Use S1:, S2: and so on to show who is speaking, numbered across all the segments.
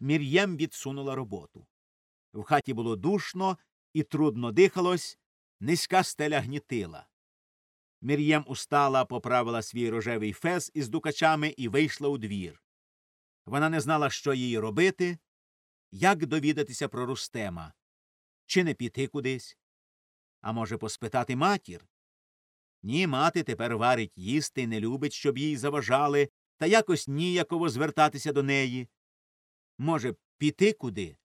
S1: Мір'єм відсунула роботу. В хаті було душно і трудно дихалось, низька стеля гнітила. Мір'єм устала, поправила свій рожевий фес із дукачами і вийшла у двір. Вона не знала, що їй робити, як довідатися про Рустема, чи не піти кудись, а може, поспитати матір. Ні, мати тепер варить їсти не любить, щоб їй заважали, та якось ніяково звертатися до неї. Може, піти куди?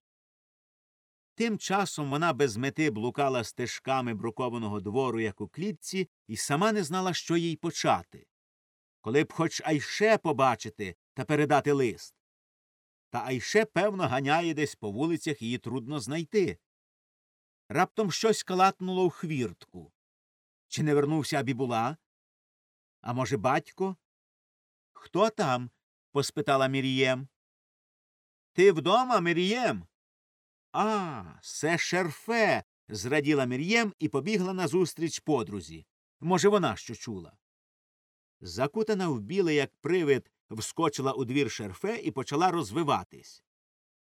S1: Тим часом вона без мети блукала стежками брукованого двору, як у клітці, і сама не знала, що їй почати. Коли б хоч Айше побачити та передати лист. Та Айше, певно, ганяє десь по вулицях, її трудно знайти. Раптом щось калатнуло в хвіртку. Чи не вернувся Абібула? А може, батько? Хто там? поспитала Мірієм. Ти вдома, Мірієм? А, це шерфе. зраділа Мір'єм і побігла назустріч подрузі. Може, вона що чула. Закутана в біле, як привид, вскочила у двір шерфе і почала розвиватись.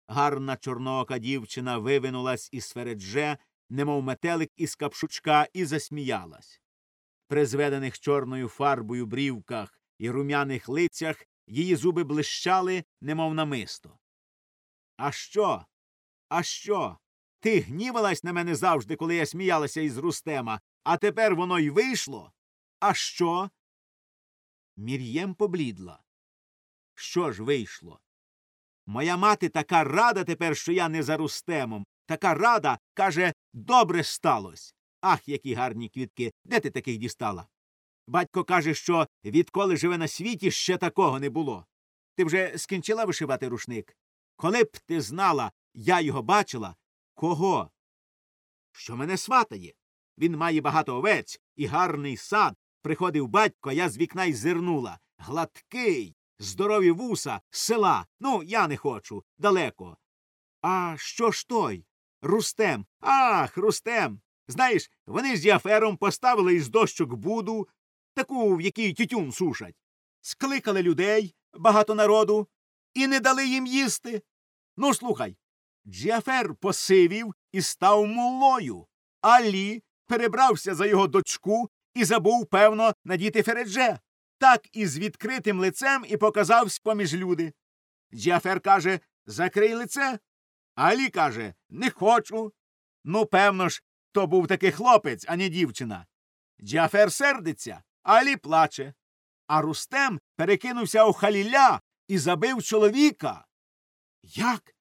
S1: Гарна чорноока дівчина вивинулась із фередже, немов метелик із капшучка, і засміялась. При зведених чорною фарбою брівках і рум'яних лицях її зуби блищали, немов намисто. А що? А що? Ти гнівалась на мене завжди, коли я сміялася із Рустема, а тепер воно й вийшло? А що? Мір'єм поблідла. Що ж вийшло? Моя мати така рада тепер, що я не за Рустемом. Така рада, каже, добре сталось. Ах, які гарні квітки. Де ти таких дістала? Батько каже, що відколи живе на світі, ще такого не було. Ти вже скінчила вишивати рушник? Коли б ти знала, я його бачила. Кого? Що мене сватає? Він має багато овець і гарний сад. Приходив батько, я з вікна й зирнула. Гладкий, здорові вуса, села. Ну, я не хочу. Далеко. А що ж той? Рустем. Ах, Рустем. Знаєш, вони з Яфером поставили із дощок буду, таку, в якій тютюн сушать. Скликали людей, багато народу, і не дали їм їсти. Ну, слухай. Джіафер посивів і став мулою. Алі перебрався за його дочку і забув, певно, надіти фередже. Так і з відкритим лицем і показався поміж люди. Джіафер каже Закрий лице. Алі каже Не хочу. Ну, певно ж, то був таки хлопець, а не дівчина. Джіафер сердиться, Алі плаче. А Рустем перекинувся у халіля і забив чоловіка. Як?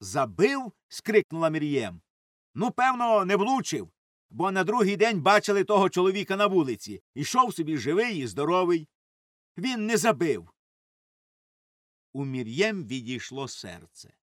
S1: Забив? скрикнула Мір'єм. Ну, певно, не влучив, бо на другий день бачили того чоловіка на вулиці. Ішов собі живий і здоровий. Він не забив. У Мір'єм відійшло серце.